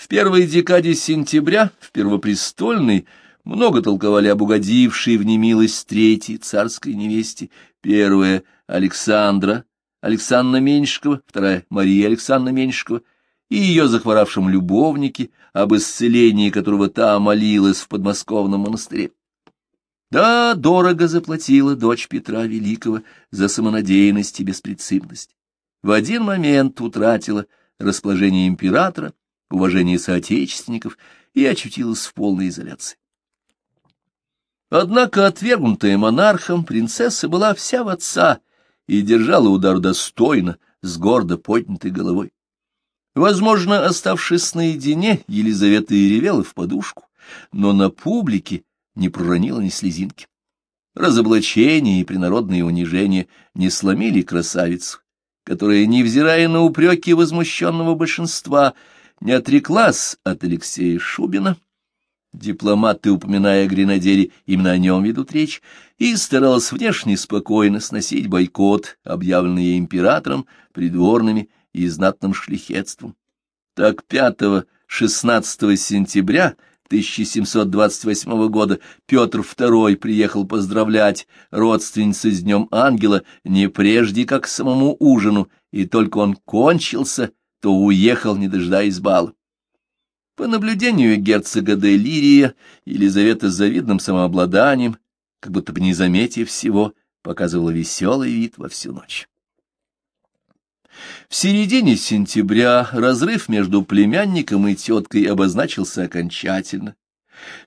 В первой декаде сентября, в Первопрестольной, много толковали об угодившей в немилость третьей царской невесте, первая — Александра, Александра Меньшикова, вторая — Мария Александра Меньшикова, и ее захворавшем любовнике, об исцелении которого та молилась в подмосковном монастыре. Да, дорого заплатила дочь Петра Великого за самонадеянность и беспринципность. В один момент утратила расположение императора, уважение соотечественников и очутилась в полной изоляции. Однако, отвергнутая монархом, принцесса была вся в отца и держала удар достойно, с гордо поднятой головой. Возможно, оставшись наедине, Елизавета и ревела в подушку, но на публике не проронила ни слезинки. Разоблачение и принародные унижения не сломили красавицу, которая, невзирая на упреки возмущенного большинства, не отреклась от Алексея Шубина, дипломаты, упоминая о гренадере, именно о нем ведут речь, и старалась внешне спокойно сносить бойкот, объявленный императором, придворными и знатным шляхетством. Так 5-16 сентября 1728 года Петр II приехал поздравлять родственницу с Днем Ангела не прежде, как к самому ужину, и только он кончился, то уехал, не дожидаясь бала. По наблюдению герцога де Лирия, Елизавета с завидным самообладанием, как будто бы не заметив всего, показывала веселый вид во всю ночь. В середине сентября разрыв между племянником и теткой обозначился окончательно.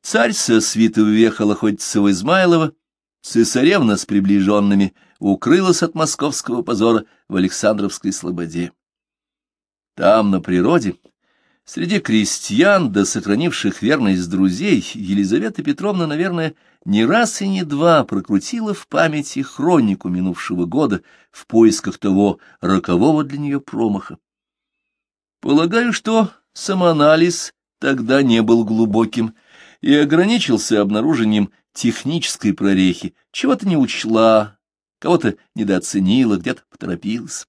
Царь со свитой уехал охотиться в Измайлово, цесаревна с приближенными укрылась от московского позора в Александровской слободе. Там, на природе, среди крестьян, да сохранивших верность друзей, Елизавета Петровна, наверное, не раз и не два прокрутила в памяти хронику минувшего года в поисках того рокового для нее промаха. Полагаю, что самоанализ тогда не был глубоким и ограничился обнаружением технической прорехи, чего-то не учла, кого-то недооценила, где-то поторопилась.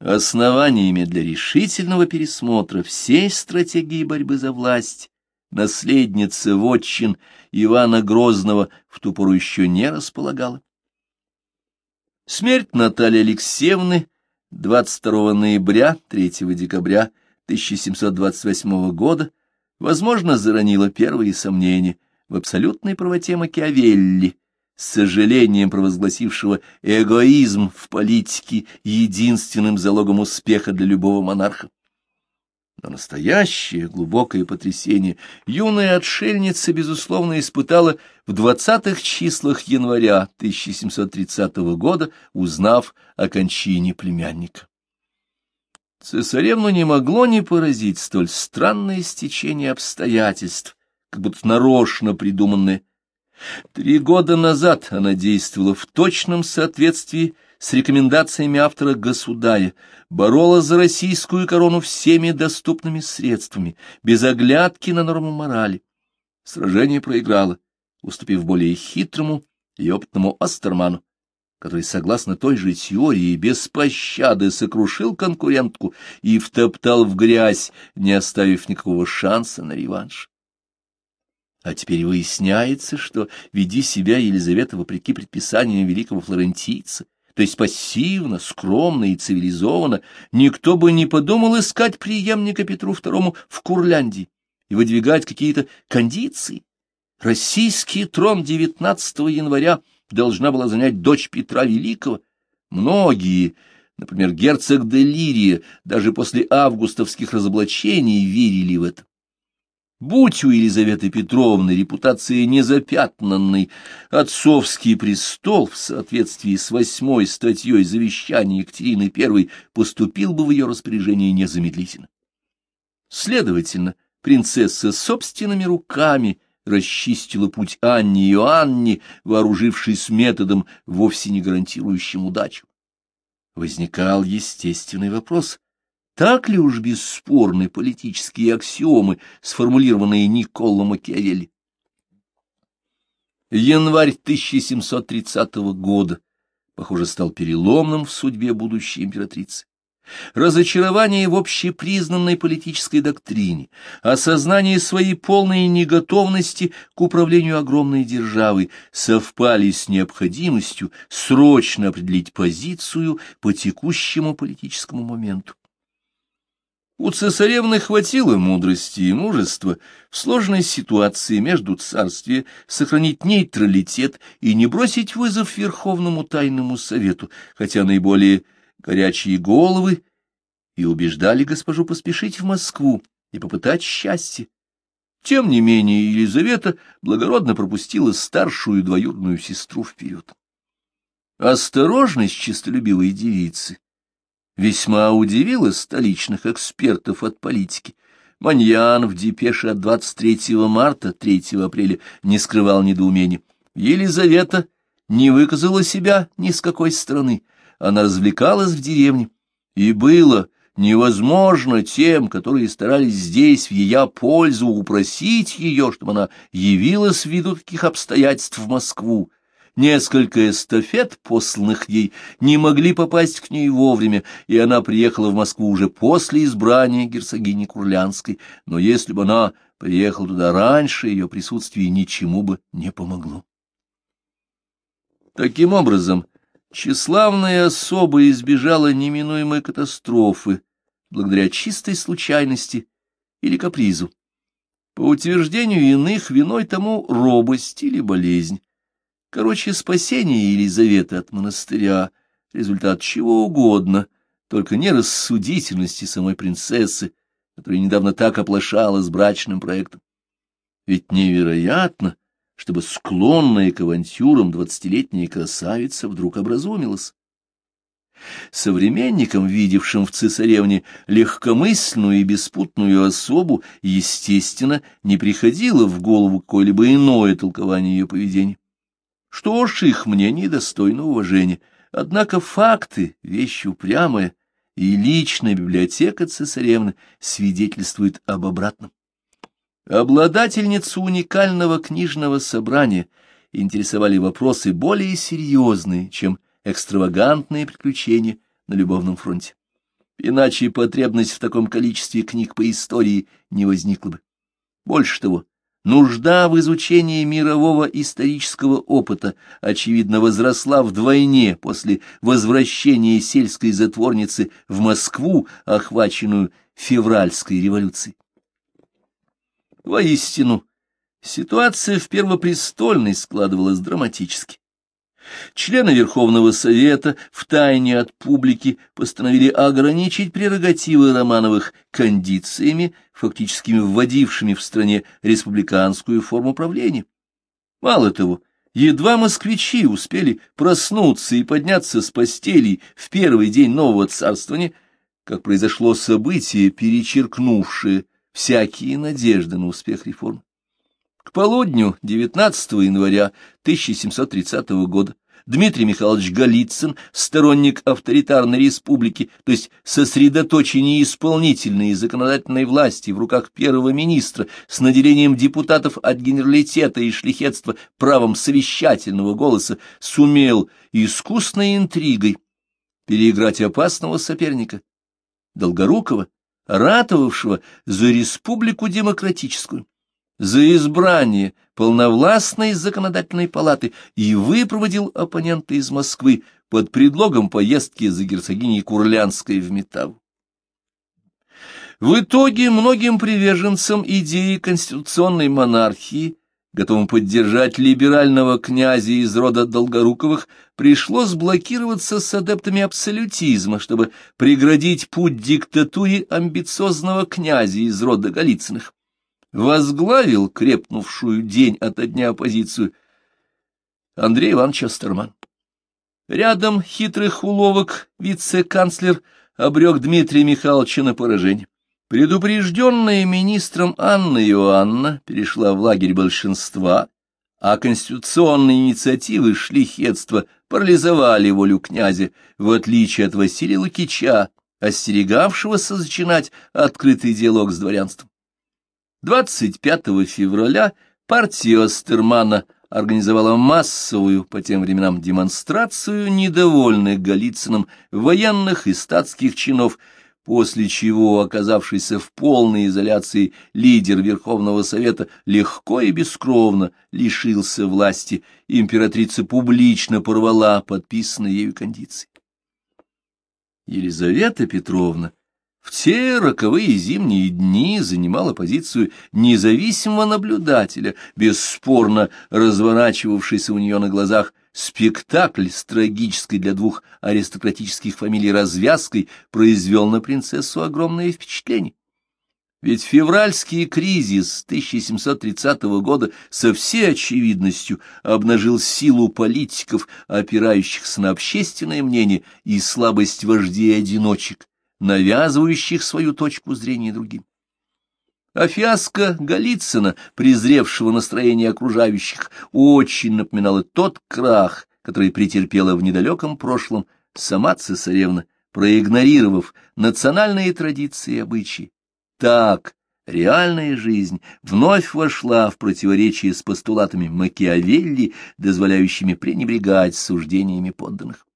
Основаниями для решительного пересмотра всей стратегии борьбы за власть наследница вотчин Ивана Грозного в ту пору еще не располагала. Смерть Натальи Алексеевны 22 ноября 3 декабря 1728 года возможно заронила первые сомнения в абсолютной правоте Макиавелли, с сожалением провозгласившего эгоизм в политике единственным залогом успеха для любого монарха. Но настоящее глубокое потрясение юная отшельница, безусловно, испытала в двадцатых числах января 1730 года, узнав о кончине племянника. Цесаревну не могло не поразить столь странное стечение обстоятельств, как будто нарочно придуманное. Три года назад она действовала в точном соответствии с рекомендациями автора Госудая, боролась за российскую корону всеми доступными средствами, без оглядки на норму морали. Сражение проиграла, уступив более хитрому и опытному Астерману, который, согласно той же теории, без пощады сокрушил конкурентку и втоптал в грязь, не оставив никакого шанса на реванш. А теперь выясняется, что, веди себя Елизавета вопреки предписаниям великого флорентийца, то есть пассивно, скромно и цивилизованно, никто бы не подумал искать преемника Петру II в Курляндии и выдвигать какие-то кондиции. Российский трон 19 января должна была занять дочь Петра Великого. Многие, например, герцог де даже после августовских разоблачений верили в это. Будь у Елизаветы Петровны репутация незапятнанной, отцовский престол в соответствии с восьмой статьей завещания Екатерины I поступил бы в ее распоряжение незамедлительно. Следовательно, принцесса собственными руками расчистила путь Анне и Иоанне, вооружившись методом, вовсе не гарантирующим удачу. Возникал естественный вопрос — так ли уж бесспорны политические аксиомы, сформулированные Николо Макиавелли? Январь 1730 года, похоже, стал переломным в судьбе будущей императрицы. Разочарование в общепризнанной политической доктрине, осознание своей полной неготовности к управлению огромной державой совпали с необходимостью срочно определить позицию по текущему политическому моменту. У цесаревны хватило мудрости и мужества в сложной ситуации между царствия сохранить нейтралитет и не бросить вызов Верховному Тайному Совету, хотя наиболее горячие головы и убеждали госпожу поспешить в Москву и попытать счастье. Тем не менее Елизавета благородно пропустила старшую двоюродную сестру вперед. Осторожность честолюбивой девицы весьма удивило столичных экспертов от политики. Маньян в депеше от 23 марта 3 апреля не скрывал недоумения. Елизавета не выказала себя ни с какой стороны. Она развлекалась в деревне. И было невозможно тем, которые старались здесь в ее пользу упросить ее, чтобы она явилась ввиду таких обстоятельств в Москву. Несколько эстафет, посланных ей, не могли попасть к ней вовремя, и она приехала в Москву уже после избрания герцогини Курлянской, но если бы она приехала туда раньше, ее присутствие ничему бы не помогло. Таким образом, тщеславная особа избежала неминуемой катастрофы благодаря чистой случайности или капризу. По утверждению иных, виной тому робость или болезнь. Короче, спасение Елизаветы от монастыря — результат чего угодно, только не рассудительности самой принцессы, которая недавно так оплошала с брачным проектом. Ведь невероятно, чтобы склонная к авантюрам двадцатилетняя красавица вдруг образумилась. Современникам, видевшим в цесаревне легкомысленную и беспутную особу, естественно, не приходило в голову какое-либо иное толкование ее поведения. Что ж, их мнение достойно уважения. Однако факты — вещь упрямая, и личная библиотека цесаревны свидетельствует об обратном. Обладательницу уникального книжного собрания интересовали вопросы более серьезные, чем экстравагантные приключения на любовном фронте. Иначе потребность в таком количестве книг по истории не возникла бы. Больше того, Нужда в изучении мирового исторического опыта, очевидно, возросла вдвойне после возвращения сельской затворницы в Москву, охваченную февральской революцией. Воистину, ситуация в Первопрестольной складывалась драматически. Члены Верховного Совета втайне от публики постановили ограничить прерогативы Романовых кондициями, фактически вводившими в стране республиканскую форму правления. Мало того, едва москвичи успели проснуться и подняться с постелей в первый день нового царствования, как произошло событие, перечеркнувшее всякие надежды на успех реформ. К полудню 19 января 1730 года. Дмитрий Михайлович Голицын, сторонник авторитарной республики, то есть сосредоточение исполнительной и законодательной власти в руках первого министра с наделением депутатов от генералитета и шлихетства правом совещательного голоса, сумел искусной интригой переиграть опасного соперника, Долгорукова, ратовавшего за республику демократическую за избрание полновластной законодательной палаты и выпроводил оппонента из Москвы под предлогом поездки за герцогиней Курлянской в Метаву. В итоге многим приверженцам идеи конституционной монархии, готовым поддержать либерального князя из рода Долгоруковых, пришлось блокироваться с адептами абсолютизма, чтобы преградить путь диктатуре амбициозного князя из рода Голицыных возглавил крепнувшую день ото дня оппозицию Андрей Иванович Астерман. Рядом хитрых уловок вице-канцлер обрек Дмитрия Михайловича на поражение. Предупрежденная министром Анна Иоанна перешла в лагерь большинства, а конституционные инициативы шлихетства парализовали волю князя, в отличие от Василия Лукича, остерегавшегося зачинать открытый диалог с дворянством. 25 февраля партия Остермана организовала массовую по тем временам демонстрацию недовольных Голицыным военных и статских чинов, после чего, оказавшийся в полной изоляции лидер Верховного Совета, легко и бескровно лишился власти, императрица публично порвала подписанные ею кондиции. Елизавета Петровна в те роковые зимние дни занимала позицию независимого наблюдателя, бесспорно разворачивавшийся у нее на глазах спектакль с трагической для двух аристократических фамилий развязкой произвел на принцессу огромное впечатление. Ведь февральский кризис 1730 года со всей очевидностью обнажил силу политиков, опирающихся на общественное мнение и слабость вождей-одиночек, навязывающих свою точку зрения другим. А фиаско Голицына, презревшего настроение окружающих, очень напоминало тот крах, который претерпела в недалеком прошлом сама цесаревна, проигнорировав национальные традиции и обычаи. Так реальная жизнь вновь вошла в противоречие с постулатами Макиавелли, дозволяющими пренебрегать суждениями подданных.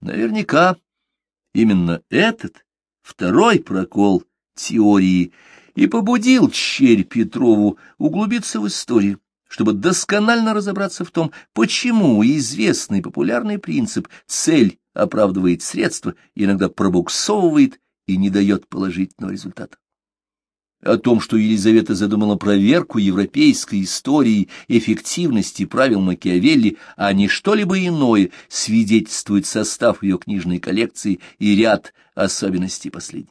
Наверняка именно этот второй прокол теории и побудил черь Петрову углубиться в историю, чтобы досконально разобраться в том, почему известный популярный принцип «цель оправдывает средства» иногда пробуксовывает и не дает положительного результата. О том, что Елизавета задумала проверку европейской истории эффективности правил Макиавелли, а не что-либо иное, свидетельствует состав ее книжной коллекции и ряд особенностей последней.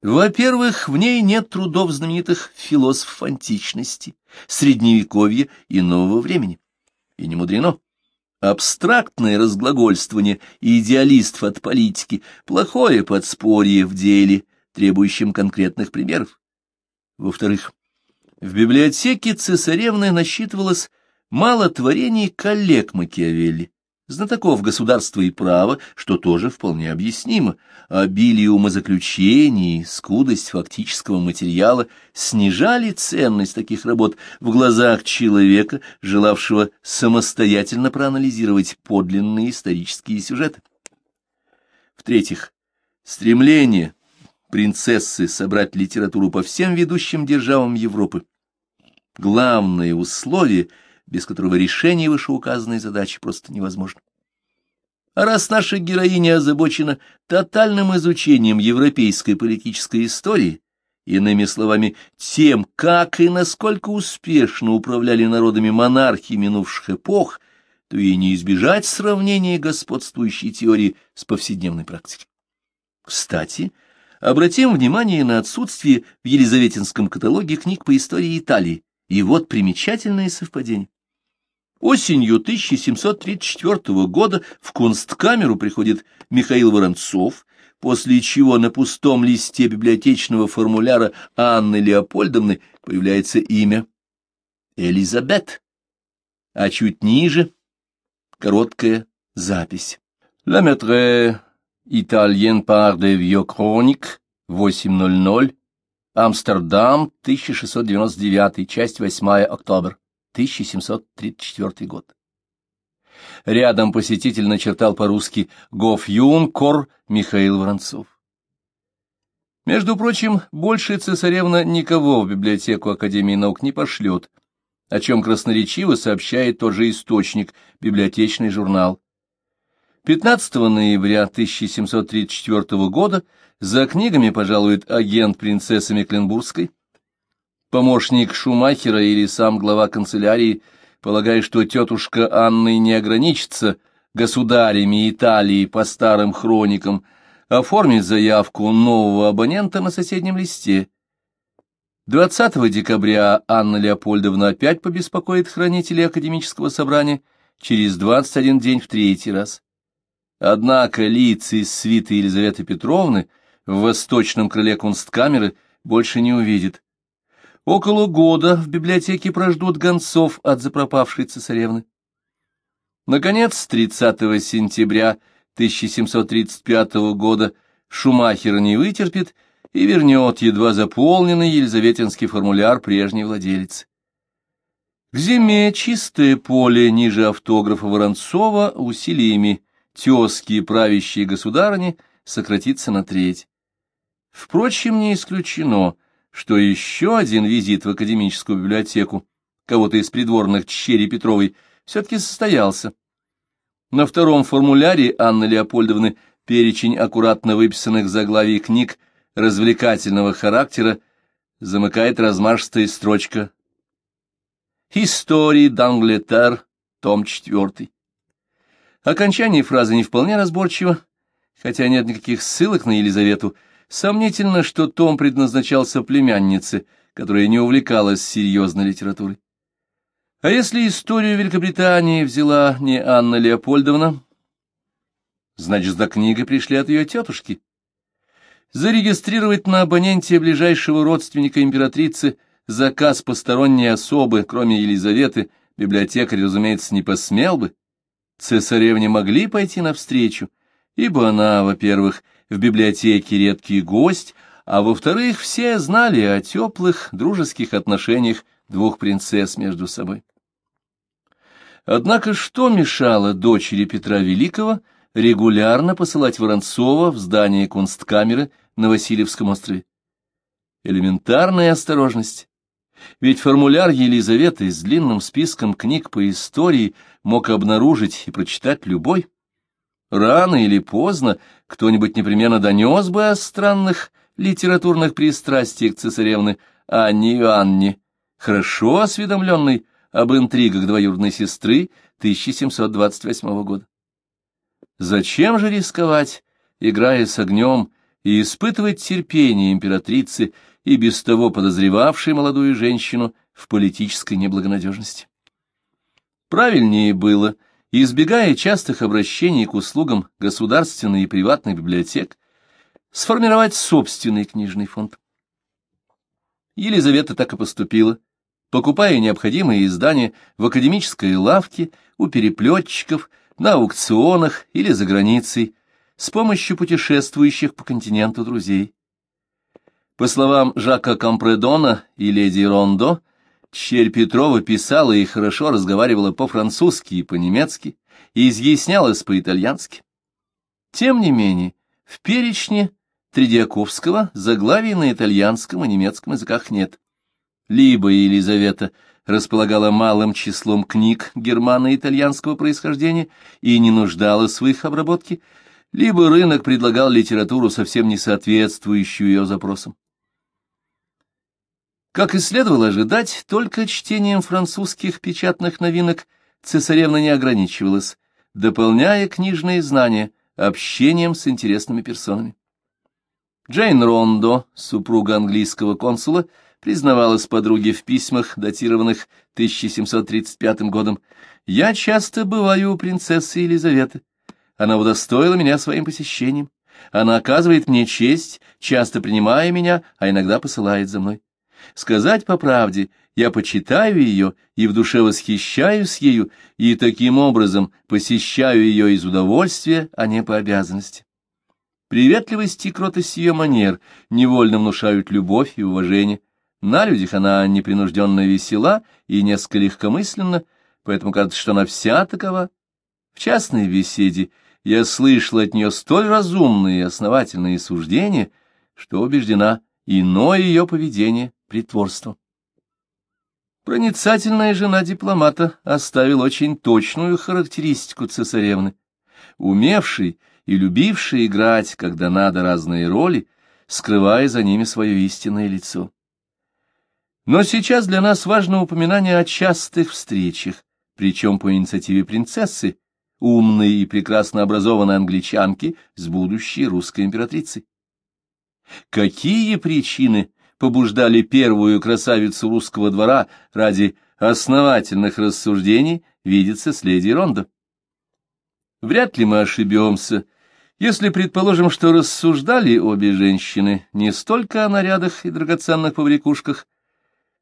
Во-первых, в ней нет трудов знаменитых философов античности, средневековья и нового времени. И не мудрено. Абстрактное разглагольствование идеалистов от политики, плохое подспорье в деле, требующем конкретных примеров. Во-вторых, в библиотеке цесаревны насчитывалось мало творений коллег Макиавелли, знатоков государства и права, что тоже вполне объяснимо. Обилие умозаключений, скудость фактического материала снижали ценность таких работ в глазах человека, желавшего самостоятельно проанализировать подлинные исторические сюжеты. В-третьих, стремление принцессы собрать литературу по всем ведущим державам Европы. Главное условие — без которого решение вышеуказанной задачи просто невозможно. А раз наша героиня озабочена тотальным изучением европейской политической истории, иными словами, тем, как и насколько успешно управляли народами монархии минувших эпох, то и не избежать сравнения господствующей теории с повседневной практикой. Кстати, обратим внимание на отсутствие в Елизаветинском каталоге книг по истории Италии, и вот примечательное совпадение. Осенью 1734 года в Кунсткамеру приходит Михаил Воронцов, после чего на пустом листе библиотечного формуляра Анны Леопольдовны появляется имя Элизабет, а чуть ниже короткая запись. «La italien par de vieux chroniques, 8.00, Амстердам, 1699, часть 8, октябрь. 1734 год. Рядом посетитель начертал по-русски «Гоф Юнкор» Михаил Воронцов. Между прочим, больше цесаревна никого в библиотеку Академии наук не пошлет, о чем красноречиво сообщает тот же источник, библиотечный журнал. 15 ноября 1734 года за книгами пожалует агент принцессы Мекленбургской, Помощник Шумахера или сам глава канцелярии, полагая, что тетушка Анны не ограничится государями Италии по старым хроникам, оформит заявку нового абонента на соседнем листе. 20 декабря Анна Леопольдовна опять побеспокоит хранителей академического собрания, через 21 день в третий раз. Однако лица из свиты Елизаветы Петровны в восточном крыле кунсткамеры больше не увидит. Около года в библиотеке прождут гонцов от запропавшей цесаревны. Наконец, 30 сентября 1735 года Шумахер не вытерпит и вернет едва заполненный елизаветинский формуляр прежней владелицы. К зиме чистое поле ниже автографа Воронцова усилиями тезки правящие государыни сократится на треть. Впрочем, не исключено, что еще один визит в академическую библиотеку кого-то из придворных Черри Петровой все-таки состоялся. На втором формуляре Анны Леопольдовны перечень аккуратно выписанных заглавий книг развлекательного характера замыкает размашистая строчка «Истории d'Англетер», том 4. Окончание фразы не вполне разборчиво, хотя нет никаких ссылок на Елизавету. Сомнительно, что том предназначался племяннице, которая не увлекалась серьезной литературой. А если историю Великобритании взяла не Анна Леопольдовна, значит, за книгой пришли от ее тетушки. Зарегистрировать на абоненте ближайшего родственника императрицы заказ посторонней особы, кроме Елизаветы, библиотекарь, разумеется, не посмел бы. Цесаревне могли пойти навстречу, ибо она, во-первых, в библиотеке редкий гость, а во-вторых, все знали о теплых дружеских отношениях двух принцесс между собой. Однако что мешало дочери Петра Великого регулярно посылать Воронцова в здание кунсткамеры на Васильевском острове? Элементарная осторожность. Ведь формуляр Елизаветы с длинным списком книг по истории мог обнаружить и прочитать любой. Рано или поздно кто-нибудь непременно донес бы о странных литературных пристрастиях цесаревны Анне Иоанне, хорошо осведомленной об интригах двоюродной сестры 1728 года. Зачем же рисковать, играя с огнем, и испытывать терпение императрицы и без того подозревавшей молодую женщину в политической неблагонадежности? Правильнее было, избегая частых обращений к услугам государственной и приватной библиотек, сформировать собственный книжный фонд. Елизавета так и поступила, покупая необходимые издания в академической лавке, у переплетчиков, на аукционах или за границей, с помощью путешествующих по континенту друзей. По словам Жака Компредона и леди Рондо, Черь Петрова писала и хорошо разговаривала по-французски и по-немецки, и изъяснялась по-итальянски. Тем не менее, в перечне Тредиаковского заглавий на итальянском и немецком языках нет либо Елизавета располагала малым числом книг германо-итальянского происхождения и не нуждалась в их обработке, либо рынок предлагал литературу, совсем не соответствующую ее запросам. Как и следовало ожидать, только чтением французских печатных новинок цесаревна не ограничивалась, дополняя книжные знания общением с интересными персонами. Джейн Рондо, супруга английского консула, признавалась подруге в письмах, датированных 1735 годом, «Я часто бываю у принцессы Елизаветы. Она удостоила меня своим посещением. Она оказывает мне честь, часто принимая меня, а иногда посылает за мной. Сказать по правде, я почитаю ее и в душе восхищаюсь ею, и таким образом посещаю ее из удовольствия, а не по обязанности. Приветливость и кротость ее манер невольно внушают любовь и уважение, на людях она непринужденно весела и несколько легкомысленна, поэтому кажется, что она вся такова. В частной беседе я слышал от нее столь разумные и основательные суждения, что убеждена, иное ее поведение — притворство. Проницательная жена дипломата оставила очень точную характеристику цесаревны, умевшей и любившей играть, когда надо, разные роли, скрывая за ними свое истинное лицо. Но сейчас для нас важно упоминание о частых встречах, причем по инициативе принцессы, умной и прекрасно образованной англичанки с будущей русской императрицей. Какие причины побуждали первую красавицу русского двора ради основательных рассуждений видится с леди Рондо? Вряд ли мы ошибемся, если предположим, что рассуждали обе женщины не столько о нарядах и драгоценных побрякушках,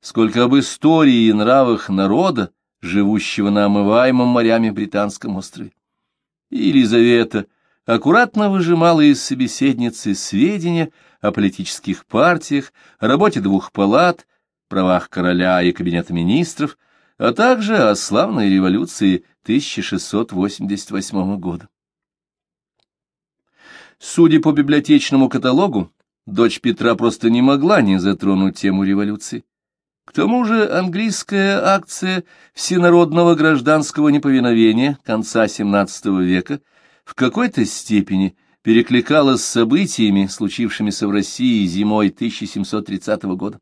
сколько об истории и нравах народа, живущего на омываемом морями британском острове. Елизавета аккуратно выжимала из собеседницы сведения о политических партиях, работе двух палат, правах короля и кабинета министров, а также о славной революции 1688 года. Судя по библиотечному каталогу, дочь Петра просто не могла не затронуть тему революции. К тому же английская акция всенародного гражданского неповиновения конца XVII века в какой-то степени перекликалась с событиями, случившимися в России зимой 1730 года.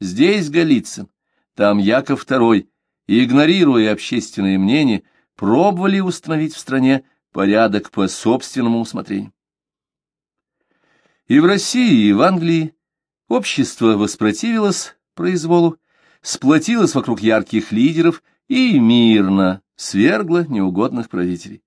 Здесь Голицын, там Яков II, игнорируя общественное мнение, пробовали установить в стране порядок по собственному усмотрению. И в России, и в Англии общество воспротивилось произволу, сплотилось вокруг ярких лидеров и мирно свергло неугодных правителей.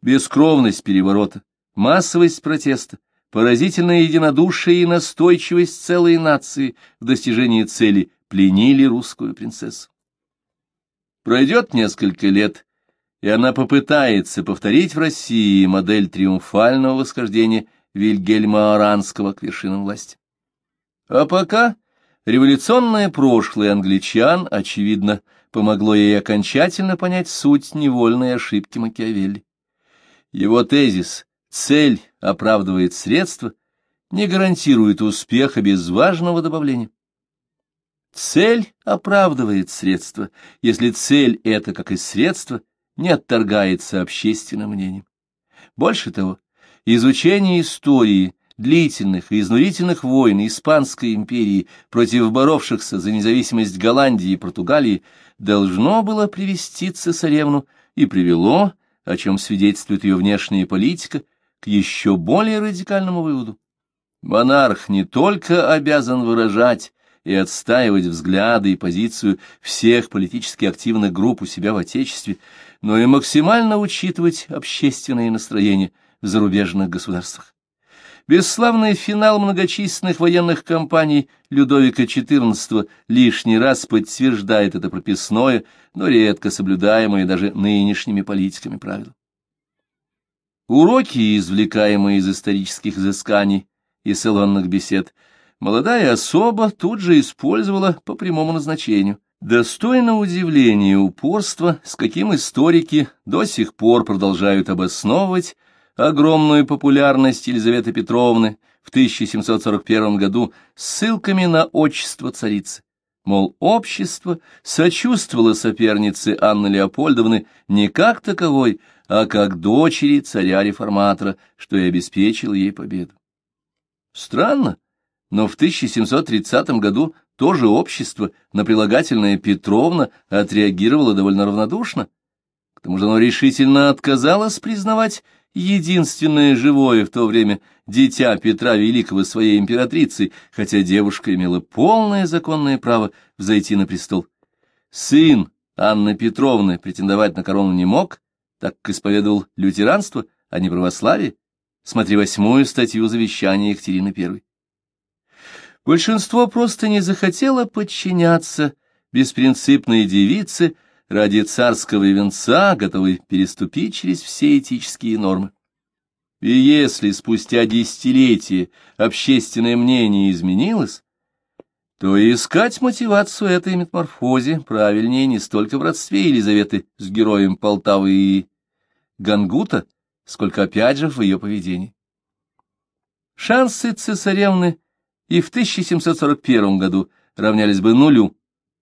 Бескровность переворота, массовость протеста, поразительное единодушие и настойчивость целой нации в достижении цели пленили русскую принцессу. Пройдет несколько лет, и она попытается повторить в России модель триумфального восхождения Вильгельма Оранского к вершинам власти. А пока революционное прошлое англичан, очевидно, помогло ей окончательно понять суть невольной ошибки Макиавелли. Его тезис «цель оправдывает средства» не гарантирует успеха без важного добавления. Цель оправдывает средства, если цель эта, как и средство, не отторгается общественным мнением. Больше того, изучение истории длительных и изнурительных войн Испанской империи против боровшихся за независимость Голландии и Португалии должно было привести цесаревну и привело, о чем свидетельствует ее внешняя политика, к еще более радикальному выводу. Монарх не только обязан выражать и отстаивать взгляды и позицию всех политически активных групп у себя в Отечестве, но и максимально учитывать общественные настроения в зарубежных государствах. Бесславный финал многочисленных военных кампаний Людовика XIV лишний раз подтверждает это прописное, но редко соблюдаемое даже нынешними политиками правило. Уроки, извлекаемые из исторических изысканий и салонных бесед, молодая особа тут же использовала по прямому назначению. Достойно удивления упорство, с каким историки до сих пор продолжают обосновывать огромную популярность Елизаветы Петровны в 1741 году ссылками на отчество царицы. Мол, общество сочувствовало сопернице Анны Леопольдовны не как таковой, а как дочери царя-реформатора, что и обеспечило ей победу. Странно, но в 1730 году тоже общество на прилагательное Петровна отреагировало довольно равнодушно. К тому же оно решительно отказалось признавать единственное живое в то время дитя Петра Великого своей императрицей, хотя девушка имела полное законное право взойти на престол. Сын Анны Петровны претендовать на корону не мог, так как исповедовал лютеранство, а не православие. Смотри восьмую статью завещания Екатерины I. Большинство просто не захотело подчиняться беспринципной девице, ради царского венца, готовый переступить через все этические нормы. И если спустя десятилетия общественное мнение изменилось, то искать мотивацию этой метаморфозе правильнее не столько в родстве Елизаветы с героем Полтавы и Гангута, сколько опять же в ее поведении. Шансы цесаревны и в 1741 году равнялись бы нулю,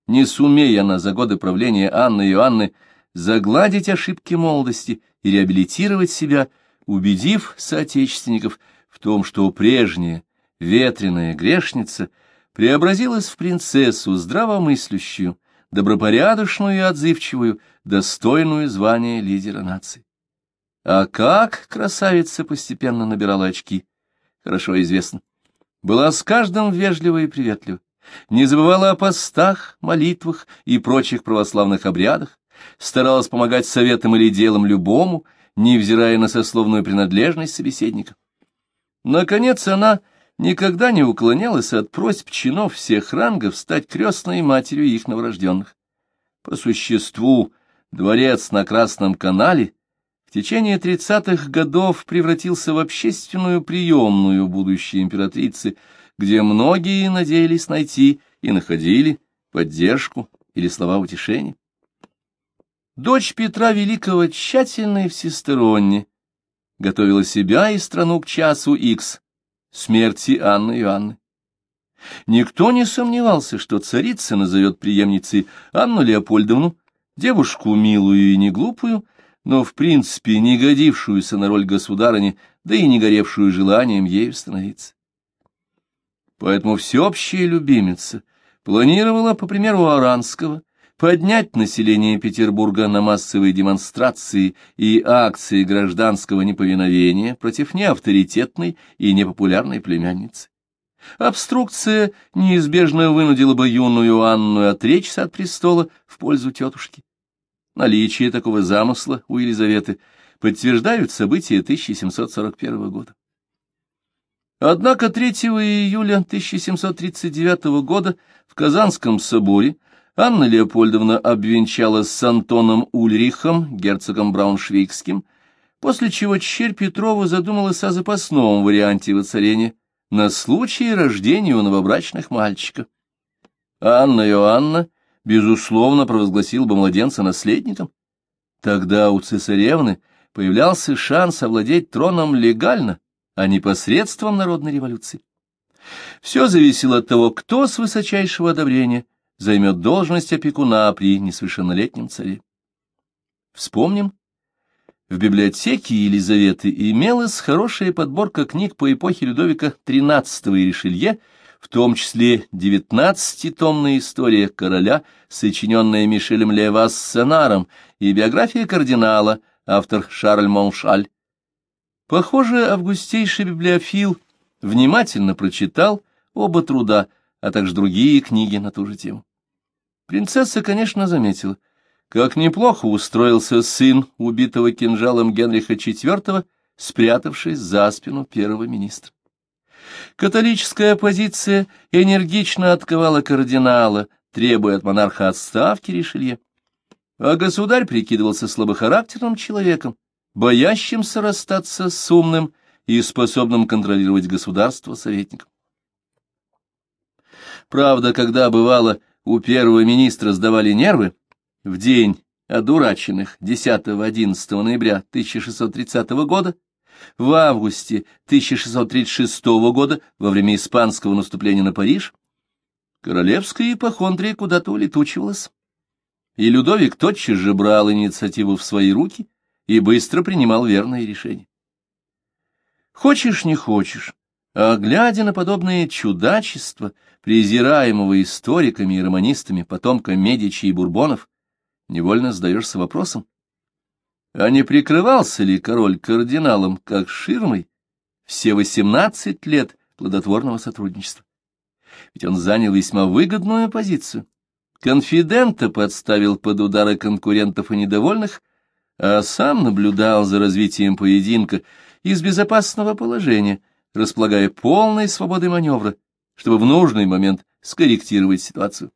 не сумея она за годы правления Анны Иоанны загладить ошибки молодости и реабилитировать себя, убедив соотечественников в том, что прежняя ветреная грешница преобразилась в принцессу здравомыслящую, добропорядочную и отзывчивую, достойную звания лидера нации. А как красавица постепенно набирала очки, хорошо известно. Была с каждым вежлива и приветлива не забывала о постах, молитвах и прочих православных обрядах, старалась помогать советам или делам любому, невзирая на сословную принадлежность собеседника. Наконец, она никогда не уклонялась от просьб чинов всех рангов стать крестной матерью их новорожденных. По существу, дворец на Красном канале в течение тридцатых годов превратился в общественную приемную будущей императрицы, где многие надеялись найти и находили поддержку или слова утешения. Дочь Петра Великого тщательно и всесторонне готовила себя и страну к часу Икс, смерти Анны Иоанны. Никто не сомневался, что царица назовет преемницей Анну Леопольдовну, девушку милую и неглупую, но в принципе не годившуюся на роль государыни, да и не горевшую желанием ею становиться. Поэтому всеобщая любимица планировала, по примеру Аранского, поднять население Петербурга на массовые демонстрации и акции гражданского неповиновения против неавторитетной и непопулярной племянницы. Обструкция неизбежно вынудила бы юную Анну отречься от престола в пользу тетушки. Наличие такого замысла у Елизаветы подтверждают события 1741 года. Однако 3 июля 1739 года в Казанском соборе Анна Леопольдовна обвенчалась с Антоном Ульрихом, герцогом Брауншвейгским, после чего черь Петрова задумалась о запасном варианте воцарения на случай рождения у новобрачных мальчика. Анна Иоанна, безусловно, провозгласил бы младенца наследником. Тогда у цесаревны появлялся шанс овладеть троном легально, а не посредством народной революции. Все зависело от того, кто с высочайшего одобрения займет должность опекуна при несовершеннолетнем царе. Вспомним, в библиотеке Елизаветы имелась хорошая подборка книг по эпохе Людовика XIII и Ришелье, в том числе девятнадцатитомная история короля, сочиненная Мишелем Левассенаром, и биография кардинала, автор Шарль Моншаль. Похоже, августейший библиофил внимательно прочитал оба труда, а также другие книги на ту же тему. Принцесса, конечно, заметила, как неплохо устроился сын убитого кинжалом Генриха IV, спрятавшись за спину первого министра. Католическая оппозиция энергично отковала кардинала, требуя от монарха отставки Ришелье. А государь прикидывался слабохарактерным человеком, боящимся расстаться с умным и способным контролировать государство советником. Правда, когда бывало у первого министра сдавали нервы, в день одураченных 10-11 ноября 1630 года, в августе 1636 года, во время испанского наступления на Париж, королевская ипохондрия куда-то улетучивалась. И Людовик тотчас же брал инициативу в свои руки и быстро принимал верные решения. Хочешь, не хочешь, а глядя на подобные чудачества, презираемого историками и романистами потомка Медичи и Бурбонов, невольно задаешься вопросом, а не прикрывался ли король кардиналом как ширмой все восемнадцать лет плодотворного сотрудничества? Ведь он занял весьма выгодную позицию. Конфидента подставил под удары конкурентов и недовольных, а сам наблюдал за развитием поединка из безопасного положения, располагая полной свободой маневра, чтобы в нужный момент скорректировать ситуацию.